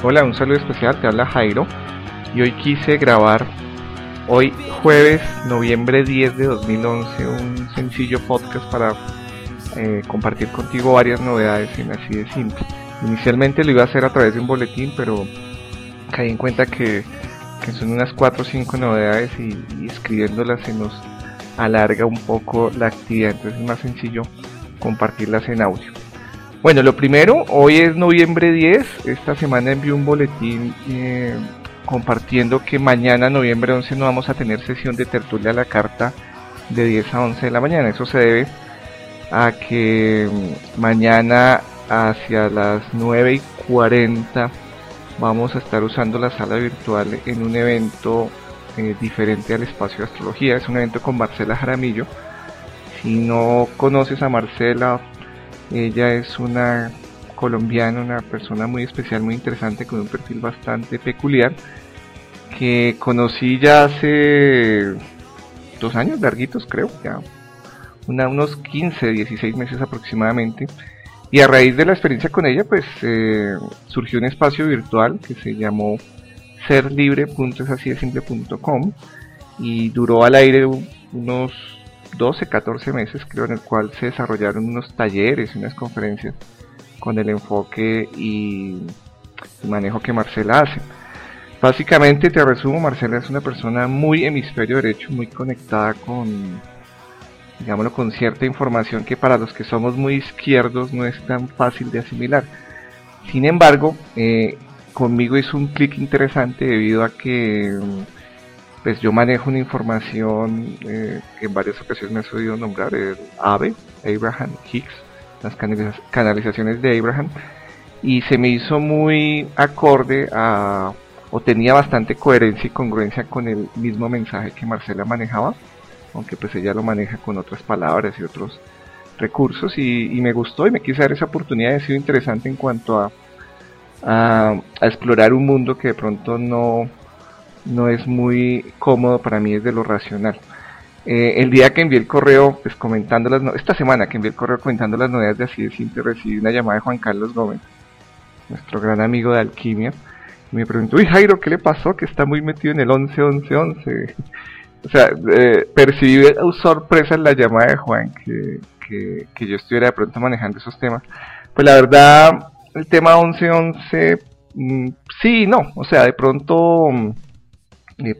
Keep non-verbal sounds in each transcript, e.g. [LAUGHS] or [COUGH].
Hola, un saludo especial, te habla Jairo y hoy quise grabar hoy jueves, noviembre 10 de 2011, un sencillo podcast para eh, compartir contigo varias novedades en así de simple. Inicialmente lo iba a hacer a través de un boletín, pero caí en cuenta que, son unas 4 o 5 novedades y, y escribiéndolas se nos alarga un poco la actividad, entonces es más sencillo compartirlas en audio. Bueno, lo primero, hoy es noviembre 10, esta semana envié un boletín eh, compartiendo que mañana, noviembre 11, no vamos a tener sesión de tertulia a la carta de 10 a 11 de la mañana. Eso se debe a que mm, mañana hacia las 9 y 40 vamos a estar usando la sala virtual en un evento eh, diferente al espacio de astrología. Es un evento con Marcela Jaramillo. Si no conoces a Marcela, ella es una colombiana, una persona muy especial, muy interesante, con un perfil bastante peculiar, que conocí ya hace dos años, larguitos creo, ya unos 15, 16 meses aproximadamente. Y a raíz de la experiencia con ella, pues eh, surgió un espacio virtual que se llamó serlibre.esasidesimple.com y duró al aire unos 12, 14 meses, creo, en el cual se desarrollaron unos talleres unas conferencias con el enfoque y manejo que Marcela hace. Básicamente, te resumo, Marcela es una persona muy hemisferio derecho, muy conectada con, digámoslo, con cierta información que para los que somos muy izquierdos no es tan fácil de asimilar. Sin embargo, eh, conmigo hizo un clic interesante debido a que pues yo manejo una información eh, que en varias ocasiones me he oído nombrar, el AVE, Abraham Hicks, las canalizaciones de Abraham, y se me hizo muy acorde a, o tenía bastante coherencia y congruencia con el mismo mensaje que Marcela manejaba, aunque pues ella lo maneja con otras palabras y otros recursos, y, me gustó y me quise dar esa oportunidad, ha sido interesante en cuanto a, a explorar un mundo que de pronto no no es muy cómodo para mí desde lo racional. Eh, el día que envié el correo, pues comentando las esta semana que envié el correo comentando las novedades de Así de Simple, recibí una llamada de Juan Carlos Gómez, nuestro gran amigo de Alquimia, y me preguntó, uy Jairo, ¿qué le pasó? Que está muy metido en el 11 11 11. o sea, eh, percibí sorpresa la llamada de Juan que, que, yo estuviera de pronto manejando esos temas. Pues la verdad, el tema 11 11, mm, sí, no, o sea, de pronto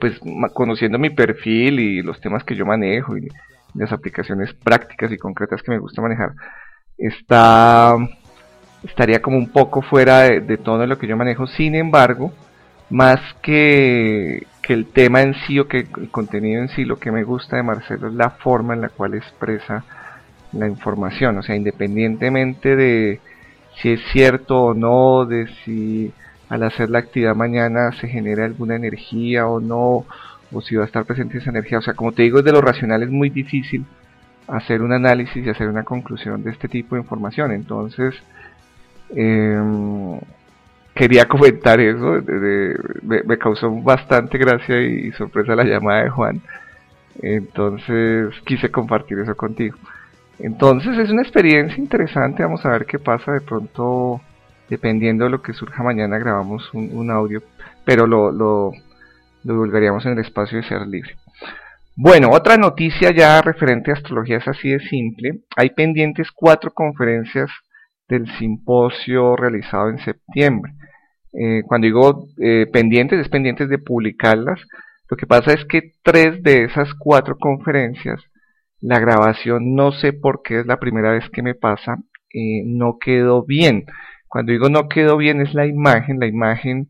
pues conociendo mi perfil y los temas que yo manejo y las aplicaciones prácticas y concretas que me gusta manejar, está estaría como un poco fuera de, todo lo que yo manejo. Sin embargo, más que, que, el tema en sí o que el contenido en sí, lo que me gusta de Marcelo es la forma en la cual expresa la información. O sea, independientemente de si es cierto o no, de si al hacer la actividad mañana se genera alguna energía o no, o si va a estar presente esa energía. O sea, como te digo, de lo racional es muy difícil hacer un análisis y hacer una conclusión de este tipo de información. Entonces, em, quería comentar eso, me, causó bastante gracia y sorpresa la llamada de Juan. Entonces, quise compartir eso contigo. Entonces, es una experiencia interesante, vamos a ver qué pasa de pronto dependiendo de lo que surja mañana grabamos un, audio, pero lo, lo, divulgaríamos en el espacio de ser libre. Bueno, otra noticia ya referente a astrología es así de simple. Hay pendientes cuatro conferencias del simposio realizado en septiembre. Eh, cuando digo eh, pendientes, es pendientes de publicarlas. Lo que pasa es que tres de esas cuatro conferencias, la grabación, no sé por qué es la primera vez que me pasa, eh, no quedó bien. Cuando digo no quedó bien es la imagen, la imagen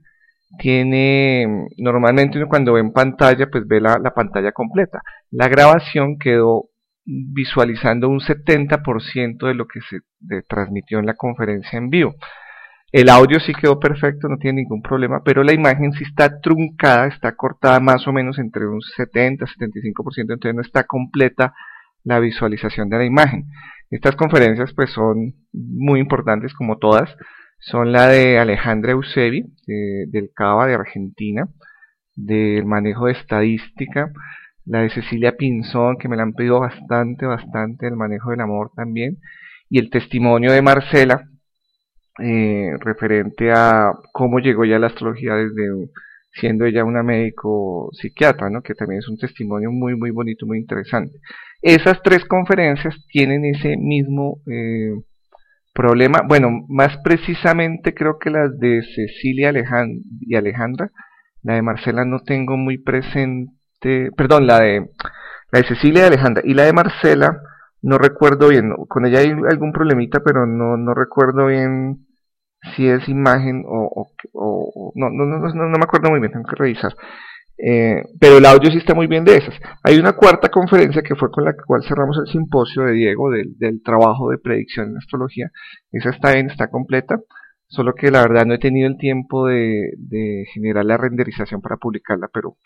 tiene, normalmente uno cuando ve en pantalla, pues ve la, pantalla completa. La grabación quedó visualizando un 70% de lo que se transmitió en la conferencia en vivo. El audio sí quedó perfecto, no tiene ningún problema, pero la imagen sí está truncada, está cortada más o menos entre un 70-75%, entonces no está completa la visualización de la imagen. Estas conferencias pues son muy importantes como todas. Son la de Alejandra Eusebi, del CABA de Argentina, del manejo de estadística, la de Cecilia Pinzón, que me la han pedido bastante, bastante, el manejo del amor también, y el testimonio de Marcela, eh, referente a cómo llegó ya la astrología desde siendo ella una médico psiquiatra, ¿no? que también es un testimonio muy, muy bonito, muy interesante. Esas tres conferencias tienen ese mismo eh, problema, bueno, más precisamente creo que las de Cecilia y Alejandra, la de Marcela no tengo muy presente, perdón, la de, la de Cecilia y Alejandra, y la de Marcela, no recuerdo bien, con ella hay algún problemita, pero no, no recuerdo bien si es imagen o, o, no, no, no, no, me acuerdo muy bien, tengo que revisar. Eh, pero el audio sí está muy bien de esas. Hay una cuarta conferencia que fue con la cual cerramos el simposio de Diego del, trabajo de predicción en astrología. Esa está bien, está completa, solo que la verdad no he tenido el tiempo de, de generar la renderización para publicarla, pero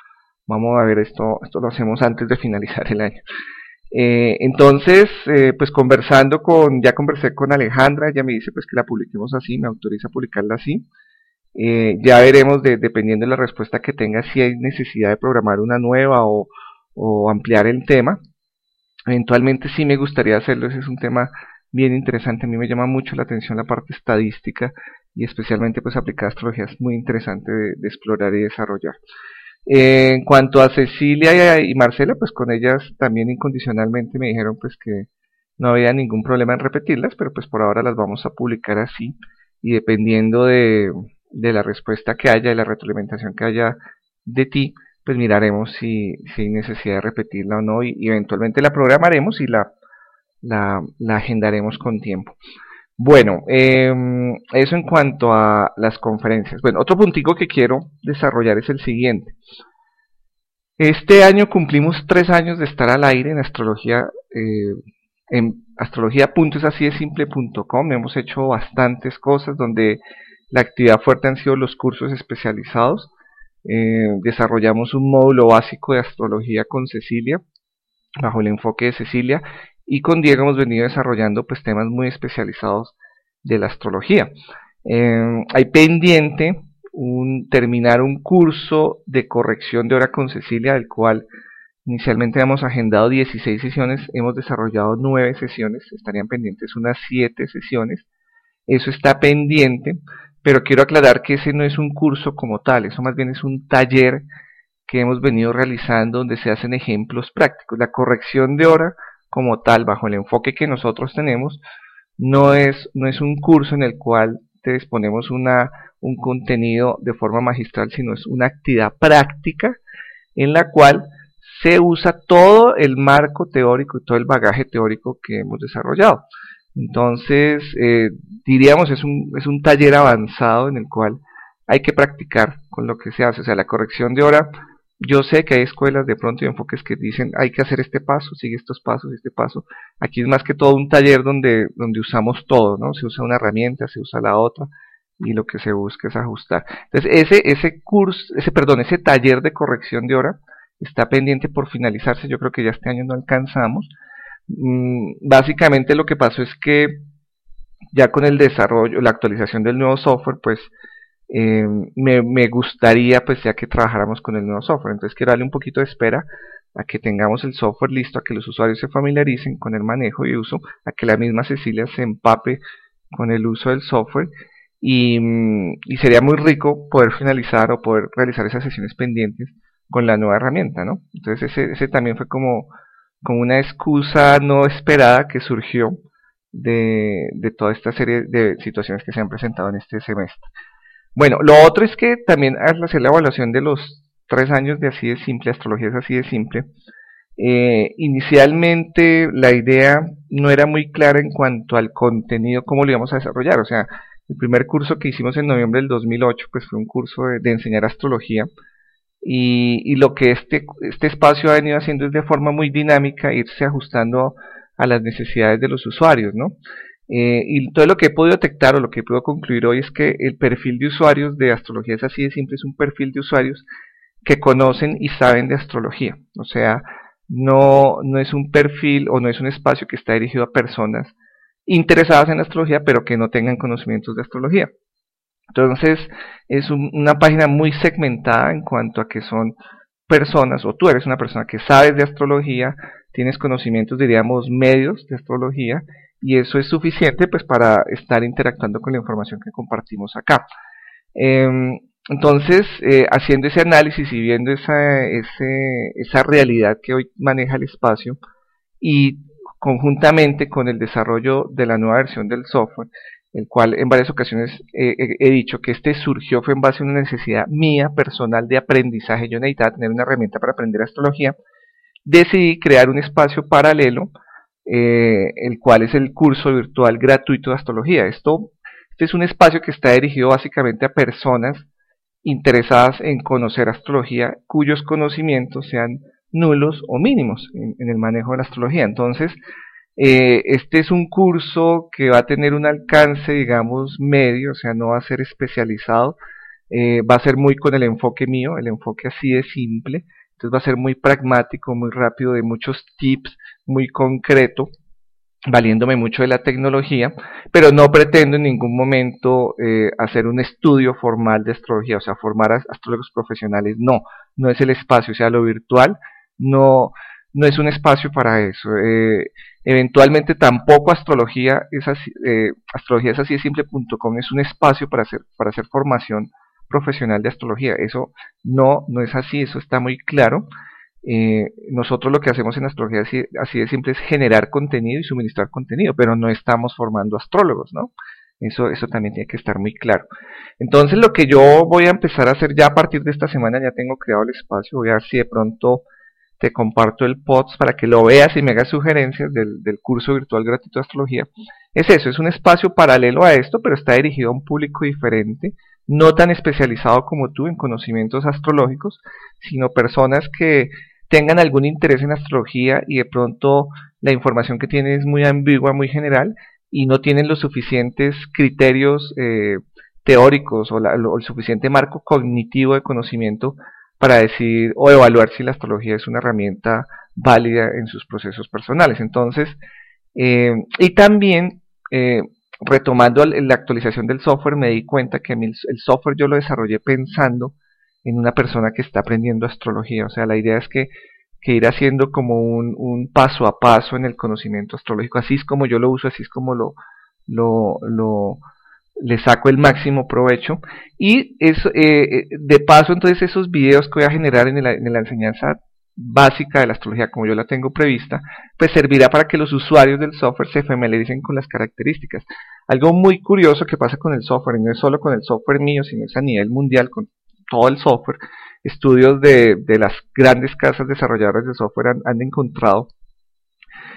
vamos a ver esto, esto lo hacemos antes de finalizar el año. Eh, entonces, eh, pues conversando con, ya conversé con Alejandra, ella me dice pues que la publiquemos así, me autoriza a publicarla así. Eh, ya veremos, de, dependiendo de la respuesta que tenga, si hay necesidad de programar una nueva o, ampliar el tema. Eventualmente sí me gustaría hacerlo, ese es un tema bien interesante, a mí me llama mucho la atención la parte estadística y especialmente pues aplicar astrología es muy interesante de explorar y desarrollar. En cuanto a Cecilia y Marcela, pues con ellas también incondicionalmente me dijeron pues que no había ningún problema en repetirlas, pero pues por ahora las vamos a publicar así. Y dependiendo de, la respuesta que haya y la retroalimentación que haya de ti, pues miraremos si, si hay necesidad de repetirla o no y, eventualmente la programaremos y la, la, la agendaremos con tiempo. Bueno, em, eso en cuanto a las conferencias. Bueno, otro puntico que quiero desarrollar es el siguiente. Este año cumplimos tres años de estar al aire en astrología, eh, en astrología.esasidesiemple.com. Hemos hecho bastantes cosas donde la actividad fuerte han sido los cursos especializados. Eh, desarrollamos un módulo básico de astrología con Cecilia, bajo el enfoque de Cecilia, y con Diego hemos venido desarrollando pues temas muy especializados de la astrología. Eh, hay pendiente un, terminar un curso de corrección de hora con Cecilia, del cual inicialmente hemos agendado 16 sesiones, hemos desarrollado 9 sesiones, estarían pendientes unas 7 sesiones. Eso está pendiente, pero quiero aclarar que ese no es un curso como tal, eso más bien es un taller que hemos venido realizando donde se hacen ejemplos prácticos. La corrección de hora como tal, bajo el enfoque que nosotros tenemos, no es, no es un curso en el cual te exponemos una, un contenido de forma magistral, sino es una actividad práctica en la cual se usa todo el marco teórico y todo el bagaje teórico que hemos desarrollado. Entonces, eh, diríamos, es un, es un taller avanzado en el cual hay que practicar con lo que se hace. O sea, la corrección de hora yo sé que hay escuelas de pronto y enfoques que dicen hay que hacer este paso, sigue estos pasos, este paso. Aquí es más que todo un taller donde, donde usamos todo, ¿no? Se usa una herramienta, se usa la otra y lo que se busca es ajustar. Entonces ese, ese curso, ese, perdón, ese taller de corrección de hora está pendiente por finalizarse, yo creo que ya este año no alcanzamos. Mm, básicamente lo que pasó es que ya con el desarrollo, la actualización del nuevo software, pues eh, me, gustaría pues ya que trabajáramos con el nuevo software. Entonces quiero darle un poquito de espera a que tengamos el software listo, a que los usuarios se familiaricen con el manejo y uso, a que la misma Cecilia se empape con el uso del software y, mm, sería muy rico poder finalizar o poder realizar esas sesiones pendientes con la nueva herramienta, ¿no? Entonces ese, ese también fue como, como una excusa no esperada que surgió de, de toda esta serie de situaciones que se han presentado en este semestre. Bueno, lo otro es que también al hacer la evaluación de los tres años de así de simple, astrología es así de simple, eh, inicialmente la idea no era muy clara en cuanto al contenido, cómo lo íbamos a desarrollar. O sea, el primer curso que hicimos en noviembre del 2008 pues fue un curso de, enseñar astrología y, y, lo que este, este espacio ha venido haciendo es de forma muy dinámica irse ajustando a las necesidades de los usuarios, ¿no? Eh, y todo lo que he podido detectar o lo que puedo concluir hoy es que el perfil de usuarios de astrología es así de simple, es un perfil de usuarios que conocen y saben de astrología. O sea, no, no es un perfil o no es un espacio que está dirigido a personas interesadas en astrología, pero que no tengan conocimientos de astrología. Entonces, es una página muy segmentada en cuanto a que son personas, o tú eres una persona que sabes de astrología, tienes conocimientos, diríamos, medios de astrología, y eso es suficiente pues para estar interactuando con la información que compartimos acá. Em, entonces, eh, haciendo ese análisis y viendo esa, esa realidad que hoy maneja el espacio y conjuntamente con el desarrollo de la nueva versión del software, el cual en varias ocasiones he dicho que este surgió fue en base a una necesidad mía personal de aprendizaje. Yo necesitaba tener una herramienta para aprender astrología. Decidí crear un espacio paralelo, eh, el cual es el curso virtual gratuito de astrología. Esto, este es un espacio que está dirigido básicamente a personas interesadas en conocer astrología cuyos conocimientos sean nulos o mínimos en, el manejo de la astrología. Entonces, eh, este es un curso que va a tener un alcance, digamos, medio, o sea, no va a ser especializado, eh, va a ser muy con el enfoque mío, el enfoque así de simple, entonces va a ser muy pragmático, muy rápido, de muchos tips, muy concreto, valiéndome mucho de la tecnología, pero no pretendo en ningún momento eh, hacer un estudio formal de astrología, o sea, formar a astrólogos profesionales, no, no es el espacio, o sea, lo virtual no, no es un espacio para eso. Eventualmente tampoco astrología es así, eh, astrología es así de simple.com es un espacio para hacer, para hacer formación profesional de astrología. Eso no, no es así, eso está muy claro. Eh, nosotros lo que hacemos en astrología así, de simple es generar contenido y suministrar contenido, pero no estamos formando astrólogos, ¿no? Eso, eso también tiene que estar muy claro. Entonces lo que yo voy a empezar a hacer ya a partir de esta semana, ya tengo creado el espacio, voy a ver si de pronto te comparto el POTS para que lo veas y me hagas sugerencias del, curso virtual gratuito de astrología. Es eso, es un espacio paralelo a esto, pero está dirigido a un público diferente, no tan especializado como tú en conocimientos astrológicos, sino personas que tengan algún interés en astrología y de pronto la información que tienen es muy ambigua, muy general y no tienen los suficientes criterios eh, teóricos o, el suficiente marco cognitivo de conocimiento para decir o evaluar si la astrología es una herramienta válida en sus procesos personales. Entonces, eh, y también eh, retomando la actualización del software, me di cuenta que el software yo lo desarrollé pensando en una persona que está aprendiendo astrología. O sea, la idea es que, que ir haciendo como un, paso a paso en el conocimiento astrológico. Así es como yo lo uso, así es como lo, lo le saco el máximo provecho. Y eso, eh, eh, de paso, entonces esos videos que voy a generar en la, en la enseñanza básica de la astrología como yo la tengo prevista, pues servirá para que los usuarios del software se familiaricen con las características. Algo muy curioso que pasa con el software, y no es solo con el software mío, sino es a nivel mundial, con todo el software, estudios de las grandes casas desarrolladoras de software han, encontrado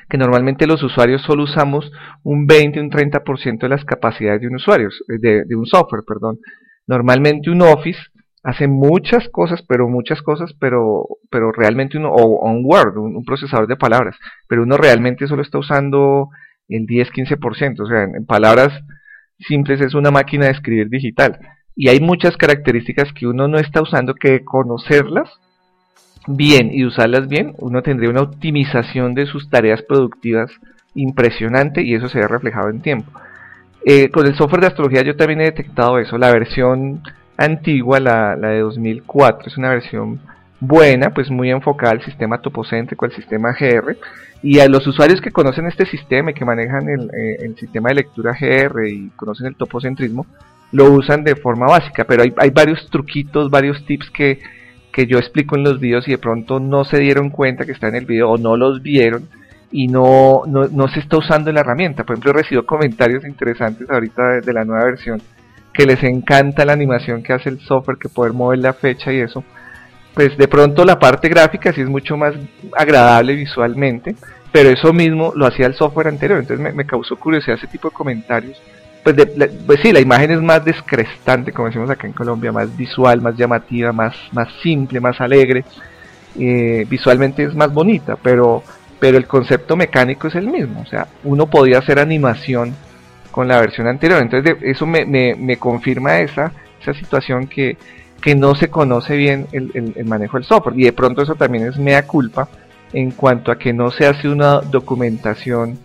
que normalmente los usuarios solo usamos un 20, un 30% de las capacidades de un usuario, de, de, un software, perdón. Normalmente un Office hace muchas cosas, pero muchas cosas, pero, pero realmente uno, o, un Word, un, procesador de palabras, pero uno realmente solo está usando el 10-15%, o sea, en palabras simples es una máquina de escribir digital y hay muchas características que uno no está usando que conocerlas bien y usarlas bien, uno tendría una optimización de sus tareas productivas impresionante y eso se ve reflejado en tiempo. Eh, con el software de astrología yo también he detectado eso, la versión antigua, la, la de 2004, es una versión buena, pues muy enfocada al sistema topocéntrico, al sistema GR, y a los usuarios que conocen este sistema y que manejan el, eh, el sistema de lectura GR y conocen el topocentrismo, lo usan de forma básica, pero hay, hay varios truquitos, varios tips que, que yo explico en los videos y de pronto no se dieron cuenta que está en el video o no los vieron y no, no, se está usando la herramienta. Por ejemplo, recibo comentarios interesantes ahorita de, la nueva versión que les encanta la animación que hace el software, que poder mover la fecha y eso. Pues de pronto la parte gráfica sí es mucho más agradable visualmente, pero eso mismo lo hacía el software anterior, entonces me causó curiosidad ese tipo de comentarios pues, pues, sí, la imagen es más descrestante, como decimos acá en Colombia, más visual, más llamativa, más, más simple, más alegre. Eh, visualmente es más bonita, pero, pero el concepto mecánico es el mismo. O sea, uno podía hacer animación con la versión anterior. Entonces eso me, me, confirma esa, esa situación que, que no se conoce bien el, el, manejo del software. Y de pronto eso también es mea culpa en cuanto a que no se hace una documentación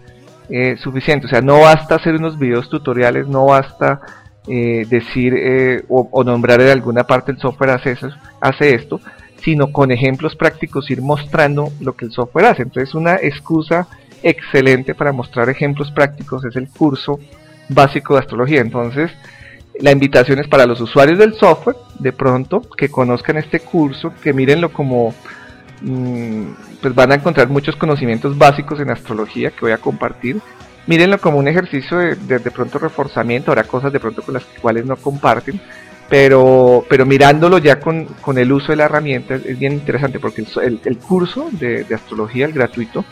eh, suficiente. O sea, no basta hacer unos videos tutoriales, no basta eh, decir eh, o, nombrar en alguna parte el software hace, eso, hace esto, sino con ejemplos prácticos ir mostrando lo que el software hace. Entonces, una excusa excelente para mostrar ejemplos prácticos es el curso básico de astrología. Entonces, la invitación es para los usuarios del software, de pronto, que conozcan este curso, que mírenlo como, pues van a encontrar muchos conocimientos básicos en astrología que voy a compartir. Mírenlo como un ejercicio de, de, pronto reforzamiento, habrá cosas de pronto con las cuales no comparten, pero, pero mirándolo ya con, con el uso de la herramienta es, bien interesante porque el, curso de, de, astrología, el gratuito,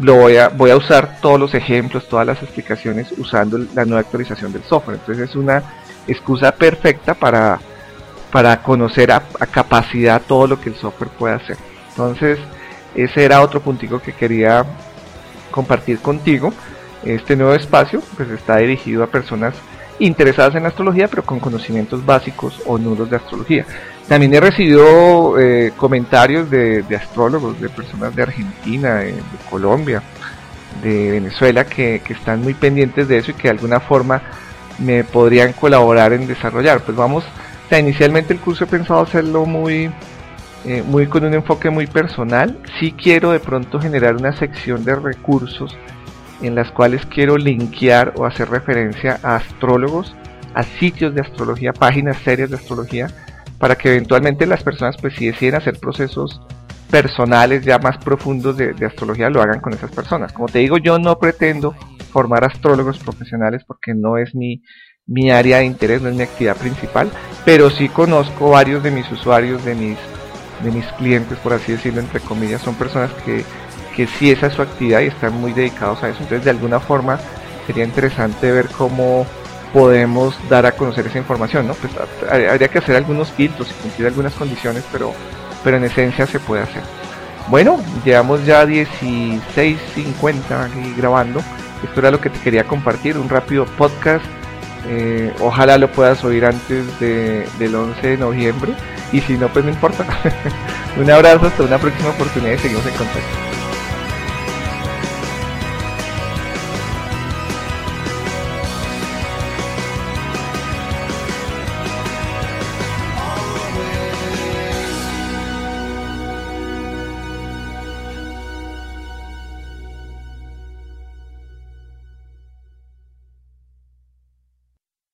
lo voy a, voy a usar todos los ejemplos, todas las explicaciones usando la nueva actualización del software. Entonces es una excusa perfecta para, para conocer a, capacidad todo lo que el software puede hacer. Entonces, ese era otro puntico que quería compartir contigo. Este nuevo espacio pues está dirigido a personas interesadas en astrología, pero con conocimientos básicos o nudos de astrología. También he recibido eh, comentarios de, astrólogos, de personas de Argentina, de, Colombia, de Venezuela, que, que, están muy pendientes de eso y que de alguna forma me podrían colaborar en desarrollar. Pues vamos, o inicialmente el curso he pensado hacerlo muy, eh, muy con un enfoque muy personal. Si quiero de pronto generar una sección de recursos en las cuales quiero linkear o hacer referencia a astrólogos, a sitios de astrología, páginas serias de astrología, para que eventualmente las personas, pues si deciden hacer procesos personales ya más profundos de, de astrología, lo hagan con esas personas. Como te digo, yo no pretendo formar astrólogos profesionales porque no es mi, mi área de interés, no es mi actividad principal, pero sí conozco varios de mis usuarios, de mis, de mis clientes, por así decirlo, entre comillas, son personas que, que sí esa es su actividad y están muy dedicados a eso. Entonces, de alguna forma, sería interesante ver cómo podemos dar a conocer esa información, ¿no? Pues habría que hacer algunos filtros y cumplir algunas condiciones, pero, pero en esencia se puede hacer. Bueno, llevamos ya 16.50 aquí grabando. Esto era lo que te quería compartir, un rápido podcast. Eh, ojalá lo puedas oír antes de, del 11 de noviembre. Y si no, pues no importa. [LAUGHS] un abrazo, hasta una próxima oportunidad y seguimos en contacto.